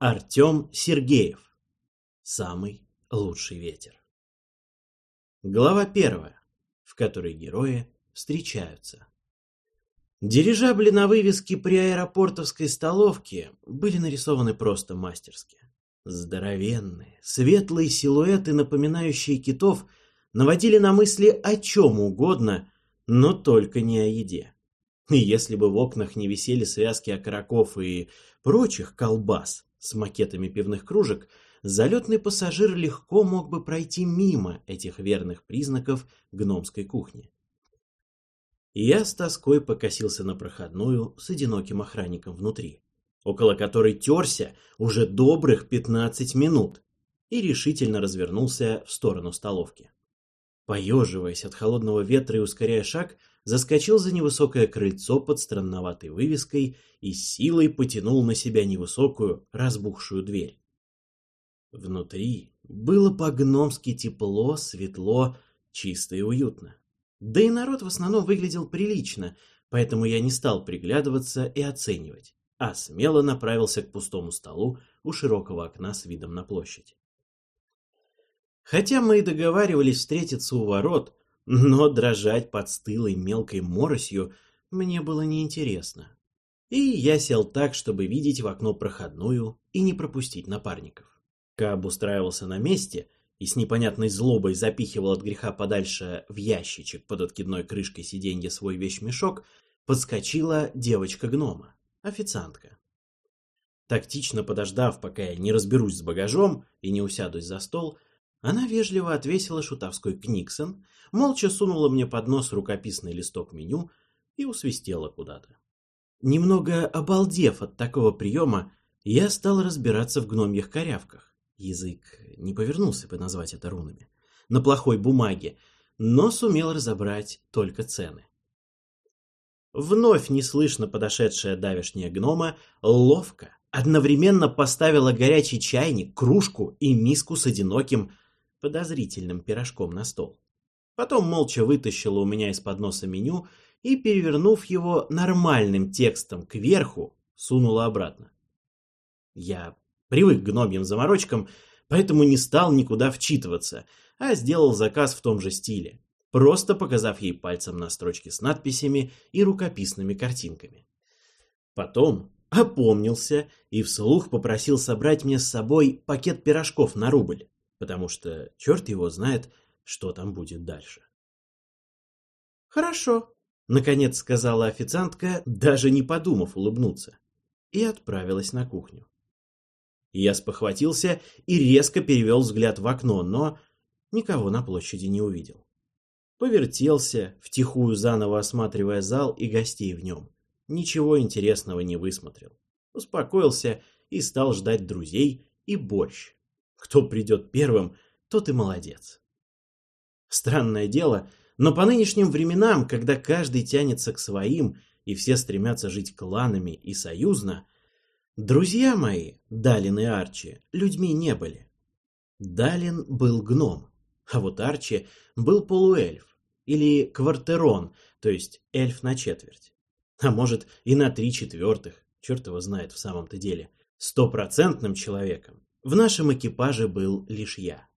Артем Сергеев. Самый лучший ветер. Глава первая, в которой герои встречаются. Дирижабли на вывеске при аэропортовской столовке были нарисованы просто мастерски. Здоровенные, светлые силуэты, напоминающие китов, наводили на мысли о чем угодно, но только не о еде. И если бы в окнах не висели связки окороков и прочих колбас с макетами пивных кружек, залетный пассажир легко мог бы пройти мимо этих верных признаков гномской кухни. Я с тоской покосился на проходную с одиноким охранником внутри, около которой терся уже добрых пятнадцать минут, и решительно развернулся в сторону столовки. Поеживаясь от холодного ветра и ускоряя шаг, заскочил за невысокое крыльцо под странноватой вывеской и силой потянул на себя невысокую, разбухшую дверь. Внутри было по-гномски тепло, светло, чисто и уютно. Да и народ в основном выглядел прилично, поэтому я не стал приглядываться и оценивать, а смело направился к пустому столу у широкого окна с видом на площадь. Хотя мы и договаривались встретиться у ворот, но дрожать под стылой мелкой моросью мне было неинтересно. И я сел так, чтобы видеть в окно проходную и не пропустить напарников. Каб устраивался на месте и с непонятной злобой запихивал от греха подальше в ящичек под откидной крышкой сиденья свой вещмешок, подскочила девочка-гнома, официантка. Тактично подождав, пока я не разберусь с багажом и не усядусь за стол, она вежливо отвесила шутовской книксон, молча сунула мне под нос рукописный листок меню и усвистела куда-то. Немного обалдев от такого приема, я стал разбираться в гномьих корявках. Язык не повернулся бы назвать это рунами. На плохой бумаге, но сумел разобрать только цены. Вновь неслышно подошедшая давешняя гнома ловко, одновременно поставила горячий чайник, кружку и миску с одиноким подозрительным пирожком на стол. Потом молча вытащила у меня из-под носа меню и, перевернув его нормальным текстом кверху, сунула обратно. Я привык к гномьим заморочкам, поэтому не стал никуда вчитываться, а сделал заказ в том же стиле, просто показав ей пальцем на строчке с надписями и рукописными картинками. Потом опомнился и вслух попросил собрать мне с собой пакет пирожков на рубль потому что черт его знает, что там будет дальше. «Хорошо», — наконец сказала официантка, даже не подумав улыбнуться, и отправилась на кухню. Я спохватился и резко перевел взгляд в окно, но никого на площади не увидел. Повертелся, втихую заново осматривая зал и гостей в нем. Ничего интересного не высмотрел. Успокоился и стал ждать друзей и борщ, кто придет первым, тот и молодец. Странное дело, но по нынешним временам, когда каждый тянется к своим и все стремятся жить кланами и союзно, друзья мои, Далин и Арчи, людьми не были. Далин был гном, а вот Арчи был полуэльф, или квартерон, то есть эльф на четверть. А может и на три четвертых, черт его знает в самом-то деле, стопроцентным человеком. В нашем экипаже был лишь я.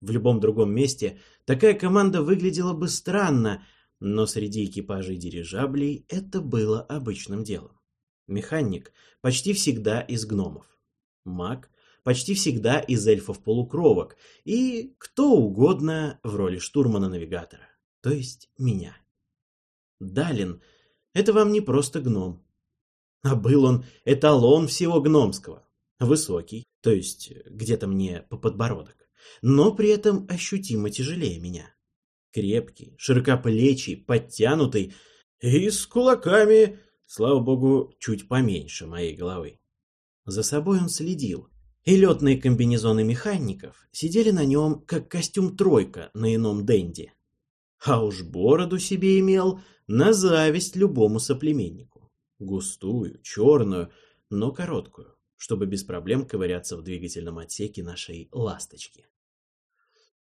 В любом другом месте такая команда выглядела бы странно, но среди экипажей дирижаблей это было обычным делом. Механик почти всегда из гномов. Маг почти всегда из эльфов-полукровок и кто угодно в роли штурмана-навигатора, то есть меня. Далин — это вам не просто гном, а был он эталон всего гномского. Высокий, то есть где-то мне по подбородок, но при этом ощутимо тяжелее меня. Крепкий, широкоплечий, подтянутый и с кулаками, слава богу, чуть поменьше моей головы. За собой он следил, и летные комбинезоны механиков сидели на нем, как костюм тройка на ином денде. А уж бороду себе имел на зависть любому соплеменнику. Густую, черную, но короткую чтобы без проблем ковыряться в двигательном отсеке нашей «ласточки».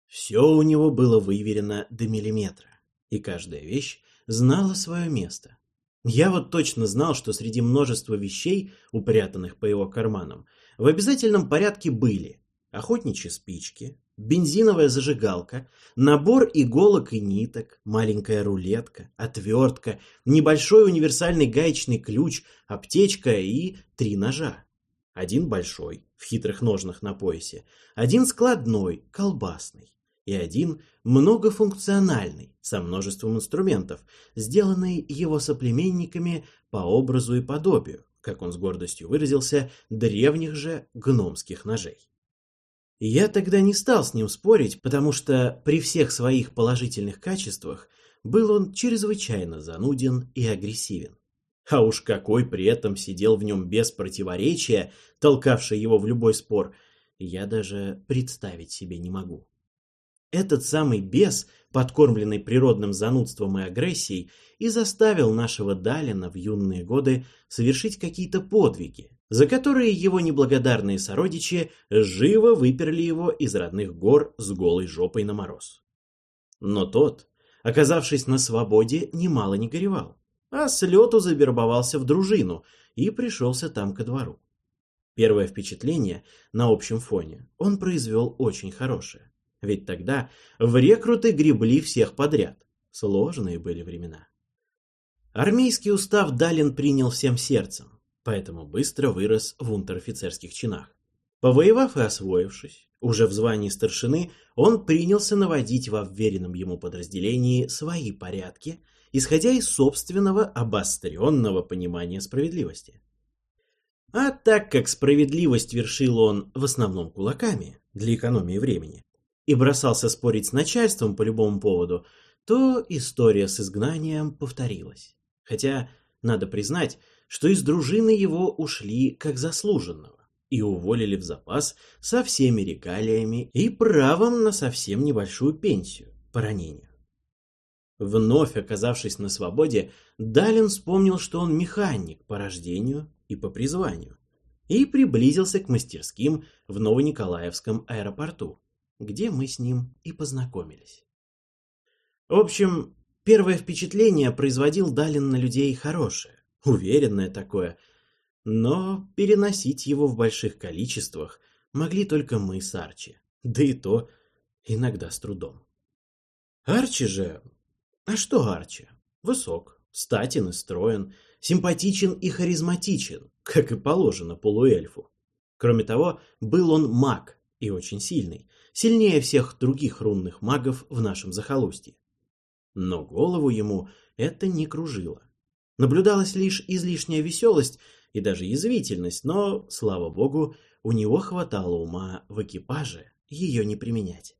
Все у него было выверено до миллиметра, и каждая вещь знала свое место. Я вот точно знал, что среди множества вещей, упрятанных по его карманам, в обязательном порядке были охотничьи спички, бензиновая зажигалка, набор иголок и ниток, маленькая рулетка, отвертка, небольшой универсальный гаечный ключ, аптечка и три ножа. Один большой, в хитрых ножнах на поясе, один складной, колбасный, и один многофункциональный, со множеством инструментов, сделанный его соплеменниками по образу и подобию, как он с гордостью выразился, древних же гномских ножей. Я тогда не стал с ним спорить, потому что при всех своих положительных качествах был он чрезвычайно зануден и агрессивен. А уж какой при этом сидел в нем без противоречия, толкавший его в любой спор, я даже представить себе не могу. Этот самый бес, подкормленный природным занудством и агрессией, и заставил нашего Далина в юные годы совершить какие-то подвиги, за которые его неблагодарные сородичи живо выперли его из родных гор с голой жопой на мороз. Но тот, оказавшись на свободе, немало не горевал, а с лету завербовался в дружину и пришелся там ко двору. Первое впечатление на общем фоне он произвел очень хорошее. Ведь тогда в рекруты гребли всех подряд. Сложные были времена. Армейский устав Далин принял всем сердцем, поэтому быстро вырос в унтер-офицерских чинах. Повоевав и освоившись, уже в звании старшины, он принялся наводить во вверенном ему подразделении свои порядки, исходя из собственного обостренного понимания справедливости. А так как справедливость вершил он в основном кулаками, для экономии времени, и бросался спорить с начальством по любому поводу, то история с изгнанием повторилась. Хотя, надо признать, что из дружины его ушли как заслуженного и уволили в запас со всеми регалиями и правом на совсем небольшую пенсию по ранению. Вновь оказавшись на свободе, Далин вспомнил, что он механик по рождению и по призванию, и приблизился к мастерским в Новониколаевском аэропорту, где мы с ним и познакомились. В общем, первое впечатление производил Далин на людей хорошее, уверенное такое, но переносить его в больших количествах могли только мы с Арчи, да и то иногда с трудом. Арчи же... А что Арчи? Высок, статен и строен, симпатичен и харизматичен, как и положено полуэльфу. Кроме того, был он маг и очень сильный, сильнее всех других рунных магов в нашем захолустье. Но голову ему это не кружило. Наблюдалась лишь излишняя веселость и даже язвительность, но, слава богу, у него хватало ума в экипаже ее не применять.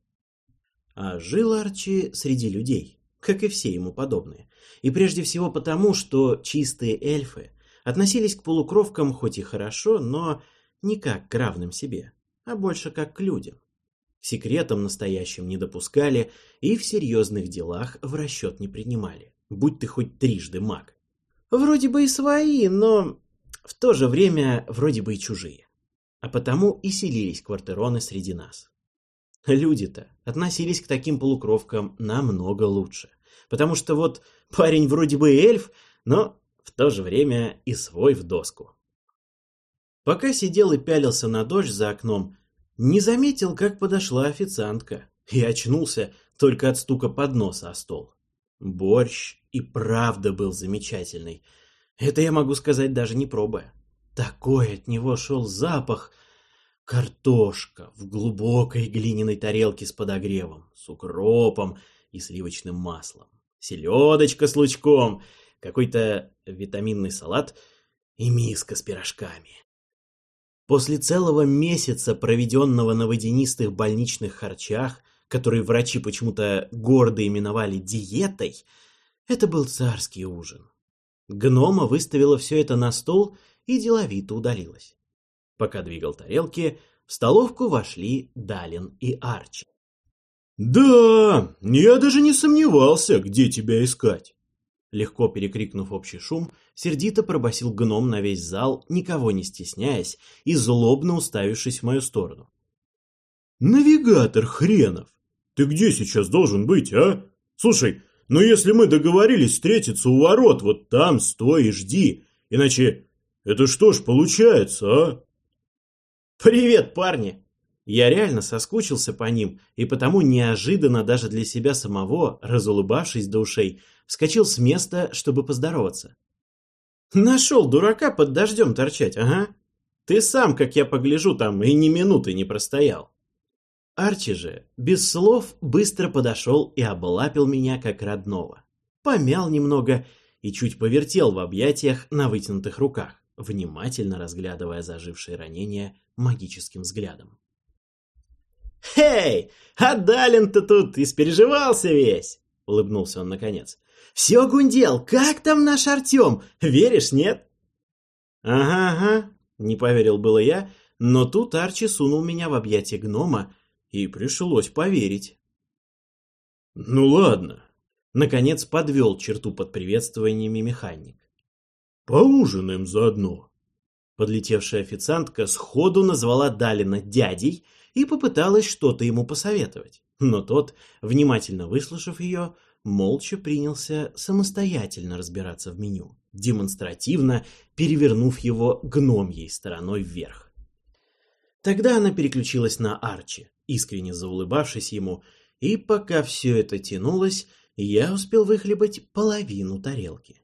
А жил Арчи среди людей, как и все ему подобные, и прежде всего потому, что чистые эльфы относились к полукровкам хоть и хорошо, но не как к равным себе, а больше как к людям секретам настоящим не допускали и в серьезных делах в расчет не принимали, будь ты хоть трижды маг. Вроде бы и свои, но в то же время вроде бы и чужие. А потому и селились квартироны среди нас. Люди-то относились к таким полукровкам намного лучше. Потому что вот парень вроде бы эльф, но в то же время и свой в доску. Пока сидел и пялился на дождь за окном, не заметил, как подошла официантка, и очнулся только от стука подноса о стол. Борщ и правда был замечательный. Это я могу сказать даже не пробуя. Такой от него шел запах. Картошка в глубокой глиняной тарелке с подогревом, с укропом и сливочным маслом. Селедочка с лучком, какой-то витаминный салат и миска с пирожками. После целого месяца, проведенного на водянистых больничных харчах, которые врачи почему-то гордо именовали диетой, это был царский ужин. Гнома выставила все это на стол и деловито удалилась. Пока двигал тарелки, в столовку вошли Далин и Арчи. «Да, я даже не сомневался, где тебя искать. Легко перекрикнув общий шум, сердито пробасил гном на весь зал, никого не стесняясь и злобно уставившись в мою сторону. «Навигатор хренов! Ты где сейчас должен быть, а? Слушай, Но если мы договорились встретиться у ворот, вот там стой и жди. Иначе это что ж получается, а? Привет, парни! Я реально соскучился по ним, и потому неожиданно даже для себя самого, разулыбавшись до ушей, вскочил с места, чтобы поздороваться. Нашел дурака под дождем торчать, ага. Ты сам, как я погляжу, там и ни минуты не простоял. Арчи же, без слов, быстро подошел и облапил меня как родного. Помял немного и чуть повертел в объятиях на вытянутых руках, внимательно разглядывая зажившие ранения магическим взглядом. «Эй, а Далин-то тут испереживался весь!» — улыбнулся он наконец. «Все гундел, как там наш Артем? Веришь, нет?» «Ага-ага», — не поверил было я, но тут Арчи сунул меня в объятия гнома, и пришлось поверить. «Ну ладно», — наконец подвел черту под приветствованиями механик. «Поужинаем заодно». Подлетевшая официантка сходу назвала Далина дядей и попыталась что-то ему посоветовать. Но тот, внимательно выслушав ее, молча принялся самостоятельно разбираться в меню, демонстративно перевернув его гномьей стороной вверх. Тогда она переключилась на Арчи, искренне заулыбавшись ему, и пока все это тянулось, я успел выхлебать половину тарелки.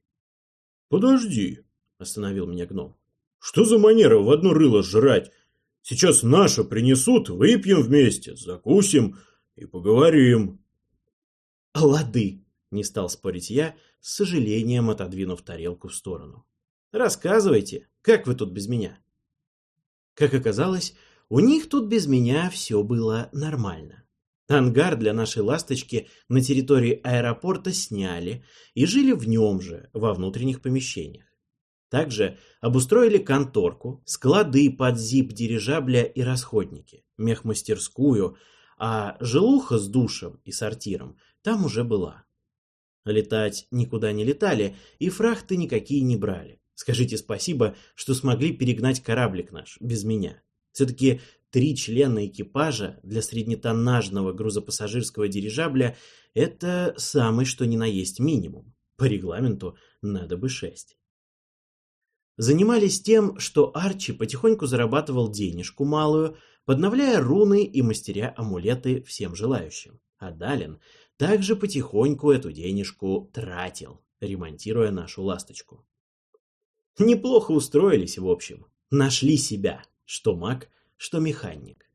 «Подожди», — остановил меня гном. «Что за манера в одно рыло жрать? Сейчас наше принесут, выпьем вместе, закусим и поговорим». «Лады», — не стал спорить я, с сожалением отодвинув тарелку в сторону. «Рассказывайте, как вы тут без меня?» Как оказалось, у них тут без меня все было нормально. Ангар для нашей «Ласточки» на территории аэропорта сняли и жили в нем же, во внутренних помещениях. Также обустроили конторку, склады под зип дирижабля и расходники, мехмастерскую, а жилуха с душем и сортиром там уже была. Летать никуда не летали и фрахты никакие не брали. Скажите спасибо, что смогли перегнать кораблик наш без меня. Все-таки три члена экипажа для среднетоннажного грузопассажирского дирижабля – это самый что ни на есть минимум. По регламенту надо бы шесть. Занимались тем, что Арчи потихоньку зарабатывал денежку малую, подновляя руны и мастеря амулеты всем желающим. А Далин также потихоньку эту денежку тратил, ремонтируя нашу ласточку. Неплохо устроились, в общем. Нашли себя, что маг, что механик.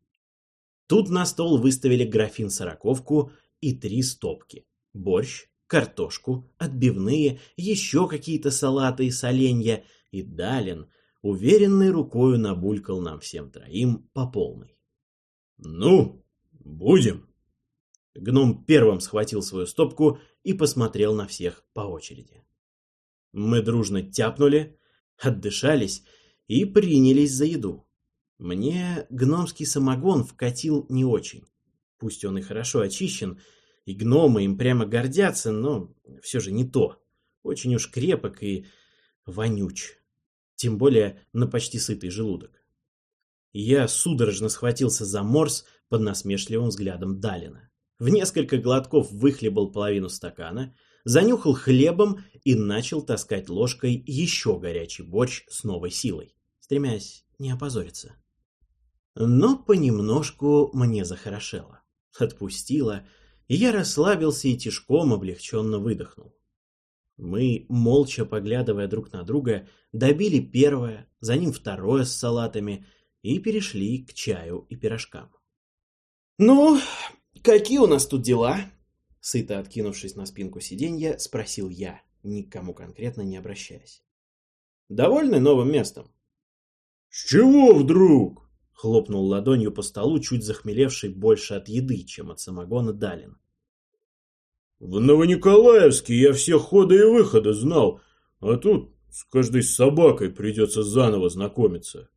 Тут на стол выставили графин-сороковку и три стопки. Борщ, картошку, отбивные, еще какие-то салаты и соленья, и Далин уверенной рукою набулькал нам всем троим по полной. «Ну, будем!» Гном первым схватил свою стопку и посмотрел на всех по очереди. Мы дружно тяпнули, отдышались и принялись за еду. Мне гномский самогон вкатил не очень. Пусть он и хорошо очищен, и гномы им прямо гордятся, но все же не то. Очень уж крепок и вонюч. Тем более на почти сытый желудок. Я судорожно схватился за морс под насмешливым взглядом Далина в несколько глотков выхлебал половину стакана, занюхал хлебом и начал таскать ложкой еще горячий борщ с новой силой, стремясь не опозориться. Но понемножку мне захорошело, отпустило, и я расслабился и тишком облегченно выдохнул. Мы, молча поглядывая друг на друга, добили первое, за ним второе с салатами и перешли к чаю и пирожкам. «Ну, «Какие у нас тут дела?» Сыто откинувшись на спинку сиденья, спросил я, никому конкретно не обращаясь. «Довольны новым местом?» «С чего вдруг?» — хлопнул ладонью по столу, чуть захмелевший больше от еды, чем от самогона Далин. «В Новониколаевске я все ходы и выходы знал, а тут с каждой собакой придется заново знакомиться».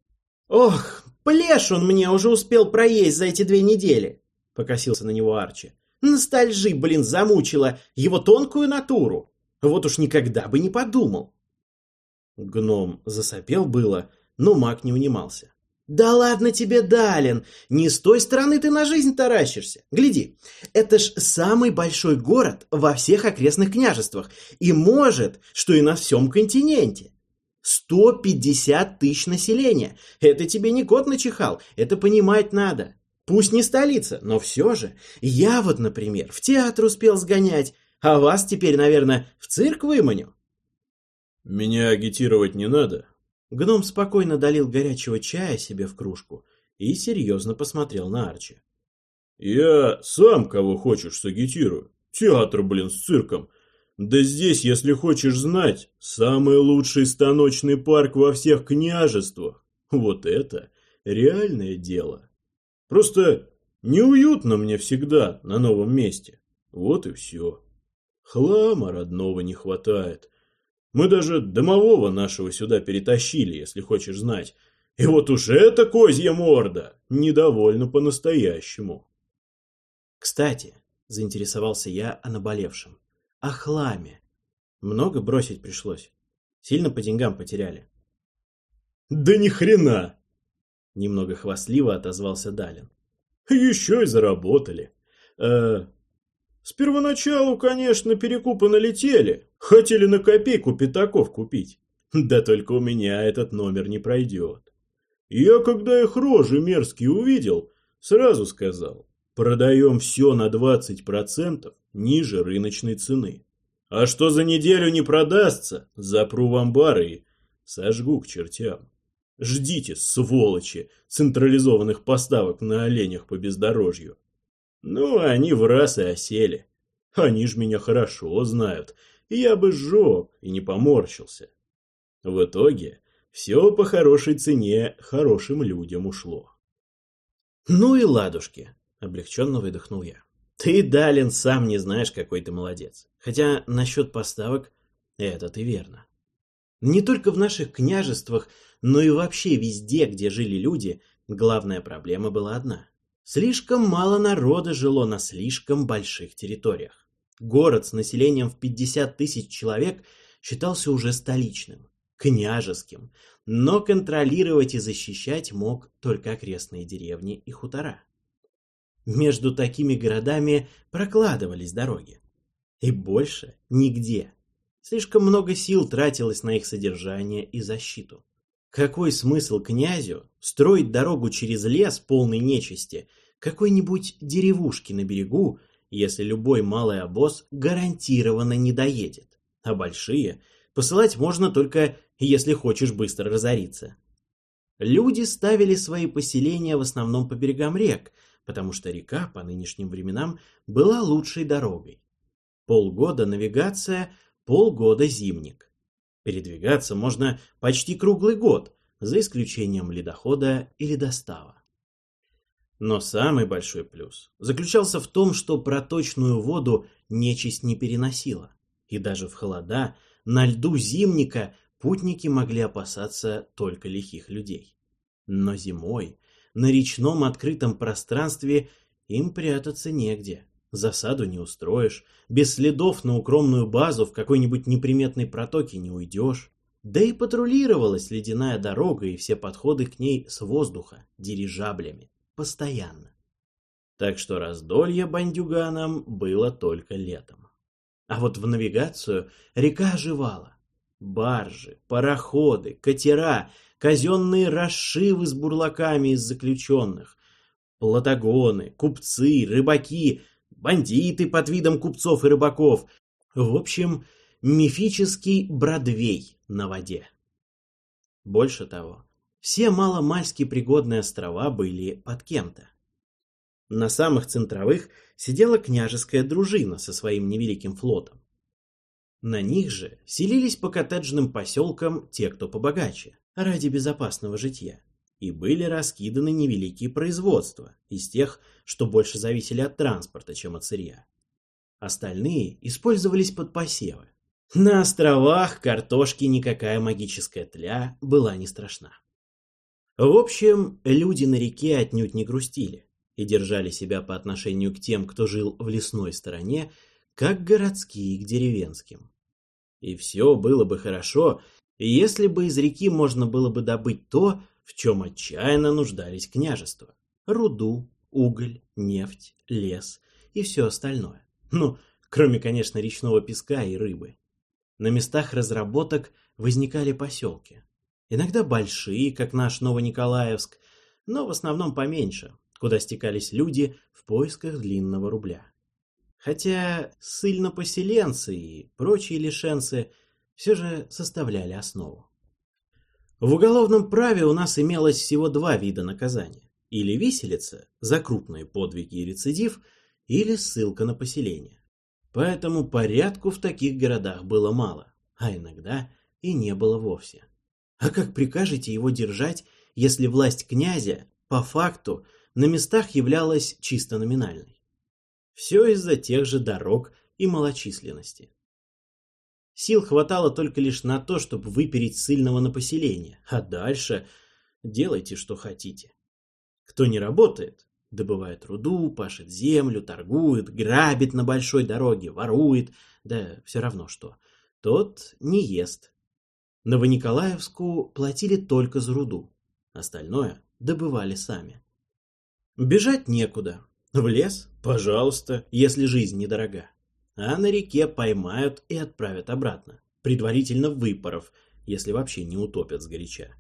«Ох, плешь он мне уже успел проесть за эти две недели!» покосился на него Арчи. Ностальжи, блин, замучила его тонкую натуру. Вот уж никогда бы не подумал. Гном засопел было, но маг не унимался. Да ладно тебе, Далин, не с той стороны ты на жизнь таращишься. Гляди, это ж самый большой город во всех окрестных княжествах, и может, что и на всем континенте. 150 тысяч населения. Это тебе не кот начихал, это понимать надо. Пусть не столица, но все же. Я вот, например, в театр успел сгонять, а вас теперь, наверное, в цирк выманю. Меня агитировать не надо, Гном спокойно долил горячего чая себе в кружку и серьезно посмотрел на Арчи. «Я сам кого хочешь сагитирую. Театр, блин, с цирком. Да здесь, если хочешь знать, самый лучший станочный парк во всех княжествах. Вот это реальное дело. Просто неуютно мне всегда на новом месте. Вот и все. Хлама родного не хватает. Мы даже домового нашего сюда перетащили, если хочешь знать. И вот уж эта козья морда недовольна по-настоящему. Кстати, заинтересовался я о наболевшем. О хламе. Много бросить пришлось. Сильно по деньгам потеряли. Да ни хрена! Немного хвастливо отозвался Далин. Еще и заработали. Э, с первоначалу, конечно, перекупы налетели. Хотели на копейку пятаков купить. Да только у меня этот номер не пройдет. Я, когда их рожи мерзкие увидел, сразу сказал, продаем все на 20% ниже рыночной цены. А что за неделю не продастся, запру в амбары и сожгу к чертям. Ждите, сволочи, централизованных поставок на оленях по бездорожью. Ну, они в раз и осели. Они ж меня хорошо знают, и я бы сжег и не поморщился. В итоге все по хорошей цене хорошим людям ушло. «Ну и ладушки!» — облегченно выдохнул я. «Ты, Далин, сам не знаешь, какой ты молодец. Хотя насчет поставок это ты верно. Не только в наших княжествах, но и вообще везде, где жили люди, главная проблема была одна. Слишком мало народа жило на слишком больших территориях. Город с населением в 50 тысяч человек считался уже столичным, княжеским, но контролировать и защищать мог только окрестные деревни и хутора. Между такими городами прокладывались дороги. И больше нигде. Слишком много сил тратилось на их содержание и защиту. Какой смысл князю строить дорогу через лес полный нечисти, какой-нибудь деревушки на берегу, если любой малый обоз гарантированно не доедет, а большие посылать можно только, если хочешь быстро разориться. Люди ставили свои поселения в основном по берегам рек, потому что река по нынешним временам была лучшей дорогой. Полгода навигация, полгода зимник. Передвигаться можно почти круглый год, за исключением ледохода или достава. Но самый большой плюс заключался в том, что проточную воду нечисть не переносила. И даже в холода на льду зимника путники могли опасаться только лихих людей. Но зимой на речном открытом пространстве им прятаться негде. Засаду не устроишь, без следов на укромную базу в какой-нибудь неприметной протоке не уйдешь. Да и патрулировалась ледяная дорога и все подходы к ней с воздуха, дирижаблями, постоянно. Так что раздолье бандюганам было только летом. А вот в навигацию река оживала. Баржи, пароходы, катера, казенные расшивы с бурлаками из заключенных, платагоны, купцы, рыбаки — бандиты под видом купцов и рыбаков. В общем, мифический Бродвей на воде. Больше того, все маломальски пригодные острова были под кем-то. На самых центровых сидела княжеская дружина со своим невеликим флотом. На них же селились по коттеджным поселкам те, кто побогаче, ради безопасного житья и были раскиданы невеликие производства из тех, что больше зависели от транспорта, чем от сырья. Остальные использовались под посевы. На островах картошки никакая магическая тля была не страшна. В общем, люди на реке отнюдь не грустили и держали себя по отношению к тем, кто жил в лесной стороне, как городские к деревенским. И все было бы хорошо, если бы из реки можно было бы добыть то, в чем отчаянно нуждались княжества. Руду, уголь, нефть, лес и все остальное. Ну, кроме, конечно, речного песка и рыбы. На местах разработок возникали поселки. Иногда большие, как наш Новониколаевск, но в основном поменьше, куда стекались люди в поисках длинного рубля. Хотя ссыльно-поселенцы и прочие лишенцы все же составляли основу. В уголовном праве у нас имелось всего два вида наказания. Или виселица за крупные подвиги и рецидив, или ссылка на поселение. Поэтому порядку в таких городах было мало, а иногда и не было вовсе. А как прикажете его держать, если власть князя, по факту, на местах являлась чисто номинальной? Все из-за тех же дорог и малочисленности. Сил хватало только лишь на то, чтобы выпереть сильного на поселение, а дальше делайте, что хотите. Кто не работает, добывает руду, пашет землю, торгует, грабит на большой дороге, ворует, да все равно что, тот не ест, Новониколаевску платили только за руду, остальное добывали сами. Бежать некуда. В лес, пожалуйста, если жизнь недорога. А на реке поймают и отправят обратно, предварительно выпоров, если вообще не утопят сгоряча.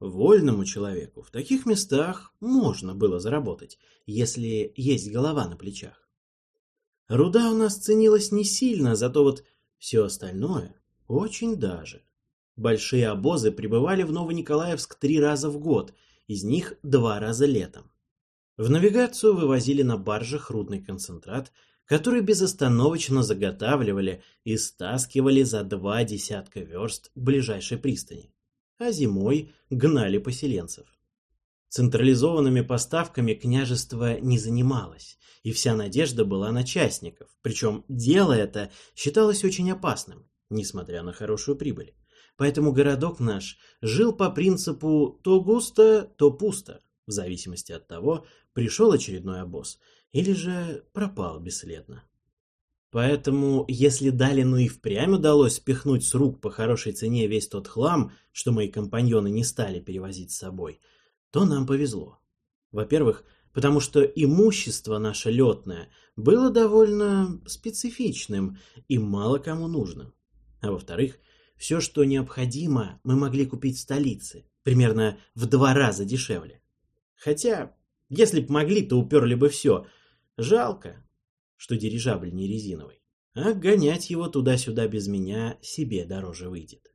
Вольному человеку в таких местах можно было заработать, если есть голова на плечах. Руда у нас ценилась не сильно, зато вот все остальное очень даже. Большие обозы прибывали в Новониколаевск три раза в год, из них два раза летом. В навигацию вывозили на баржах рудный концентрат, который безостановочно заготавливали и стаскивали за два десятка верст ближайшей пристани, а зимой гнали поселенцев. Централизованными поставками княжество не занималось, и вся надежда была на частников, причем дело это считалось очень опасным, несмотря на хорошую прибыль. Поэтому городок наш жил по принципу то густо, то пусто, в зависимости от того, пришел очередной обоз или же пропал бесследно. Поэтому, если Далину и впрямь удалось спихнуть с рук по хорошей цене весь тот хлам, что мои компаньоны не стали перевозить с собой, то нам повезло. Во-первых, потому что имущество наше летное было довольно специфичным и мало кому нужным. А во-вторых, все, что необходимо, мы могли купить в столице, примерно в два раза дешевле. Хотя, если б могли, то уперли бы все. Жалко, что дирижабль не резиновый. А гонять его туда-сюда без меня себе дороже выйдет.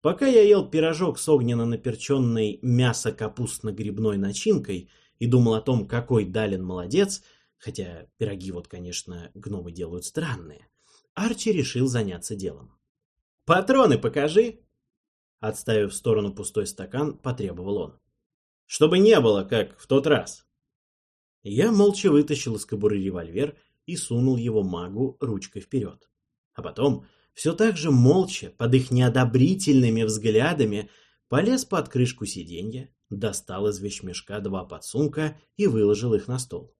Пока я ел пирожок с огненно-наперченной мясо-капустно-грибной начинкой и думал о том, какой Далин молодец, хотя пироги вот, конечно, гномы делают странные, Арчи решил заняться делом. «Патроны покажи!» Отставив в сторону пустой стакан, потребовал он. «Чтобы не было, как в тот раз!» Я молча вытащил из кобуры револьвер и сунул его магу ручкой вперед. А потом, все так же молча, под их неодобрительными взглядами, полез под крышку сиденья, достал из вещмешка два подсумка и выложил их на стол.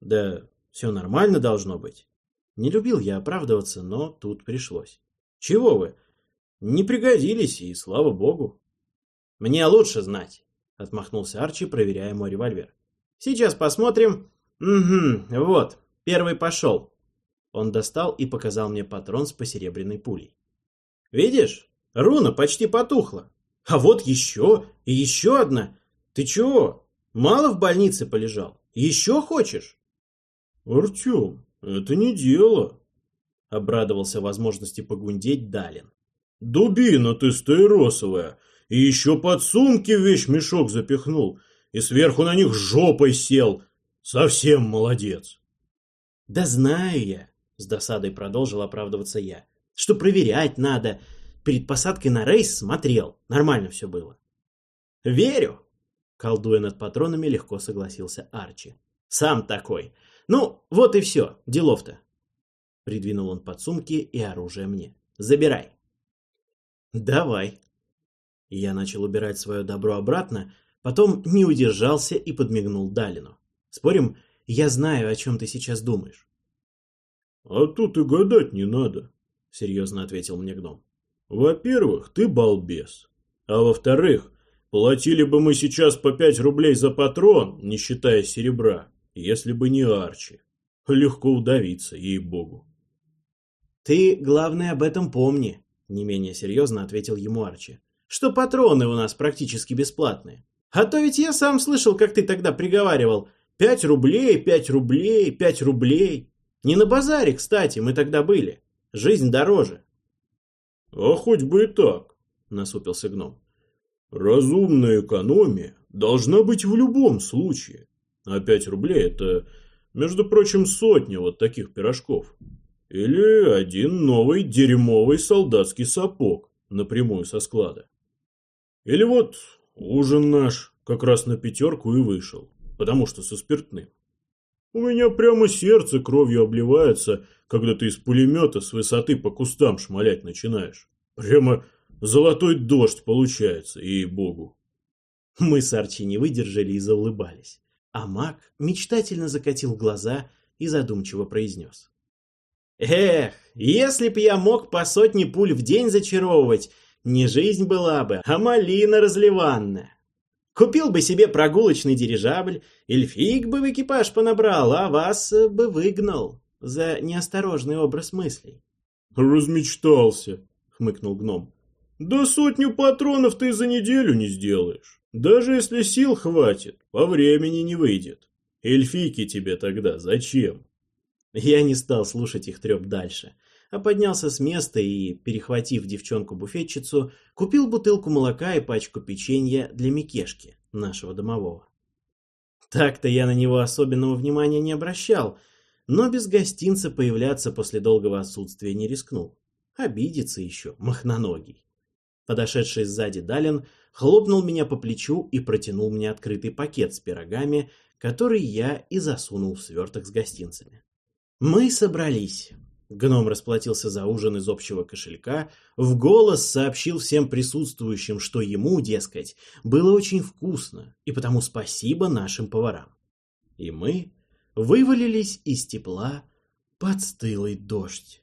Да все нормально должно быть. Не любил я оправдываться, но тут пришлось. Чего вы? Не пригодились, и слава богу. Мне лучше знать, отмахнулся Арчи, проверяя мой револьвер. Сейчас посмотрим. Угу, вот, первый пошел. Он достал и показал мне патрон с посеребряной пулей. Видишь, руна почти потухла. А вот еще и еще одна. Ты чего? Мало в больнице полежал? Еще хочешь? Артем, это не дело, Обрадовался возможности погундеть Далин. «Дубина ты стаиросовая! И еще под сумки вещь-мешок запихнул, и сверху на них жопой сел! Совсем молодец!» «Да знаю я!» — с досадой продолжил оправдываться я. «Что проверять надо! Перед посадкой на рейс смотрел, нормально все было». «Верю!» — колдуя над патронами, легко согласился Арчи. «Сам такой! Ну, вот и все, делов-то!» Придвинул он подсумки и оружие мне. «Забирай!» «Давай!» Я начал убирать свое добро обратно, потом не удержался и подмигнул Далину. «Спорим, я знаю, о чем ты сейчас думаешь». «А тут и гадать не надо», — серьезно ответил мне гном. «Во-первых, ты балбес. А во-вторых, Платили бы мы сейчас по пять рублей за патрон, не считая серебра, если бы не Арчи. Легко удавиться, ей-богу. Ты, главное, об этом помни, не менее серьезно ответил ему Арчи, что патроны у нас практически бесплатные. А то ведь я сам слышал, как ты тогда приговаривал. Пять рублей, пять рублей, пять рублей. Не на базаре, кстати, мы тогда были. Жизнь дороже. А хоть бы и так, насупился гном. Разумная экономия должна быть в любом случае. А пять рублей это, между прочим, сотня вот таких пирожков. Или один новый дерьмовый солдатский сапог напрямую со склада. Или вот ужин наш как раз на пятерку и вышел, потому что со спиртным. У меня прямо сердце кровью обливается, когда ты из пулемета с высоты по кустам шмалять начинаешь. Прямо Золотой дождь получается, ей-богу. Мы с Арчи не выдержали и заулыбались. А маг мечтательно закатил глаза и задумчиво произнес. Эх, если б я мог по сотне пуль в день зачаровывать, не жизнь была бы, а малина разливанная. Купил бы себе прогулочный дирижабль, эльфик бы в экипаж понабрал, а вас бы выгнал за неосторожный образ мыслей. «Размечтался», — хмыкнул гном. Да сотню патронов ты за неделю не сделаешь. Даже если сил хватит, по времени не выйдет. Эльфийки тебе тогда зачем? Я не стал слушать их треп дальше, а поднялся с места и, перехватив девчонку-буфетчицу, купил бутылку молока и пачку печенья для Микешки, нашего домового. Так-то я на него особенного внимания не обращал, но без гостинца появляться после долгого отсутствия не рискнул. Обидится еще, махноногий. Подошедший сзади Далин хлопнул меня по плечу и протянул мне открытый пакет с пирогами, который я и засунул в сверток с гостинцами. Мы собрались. Гном расплатился за ужин из общего кошелька, в голос сообщил всем присутствующим, что ему, дескать, было очень вкусно, и потому спасибо нашим поварам. И мы вывалились из тепла под стылый дождь.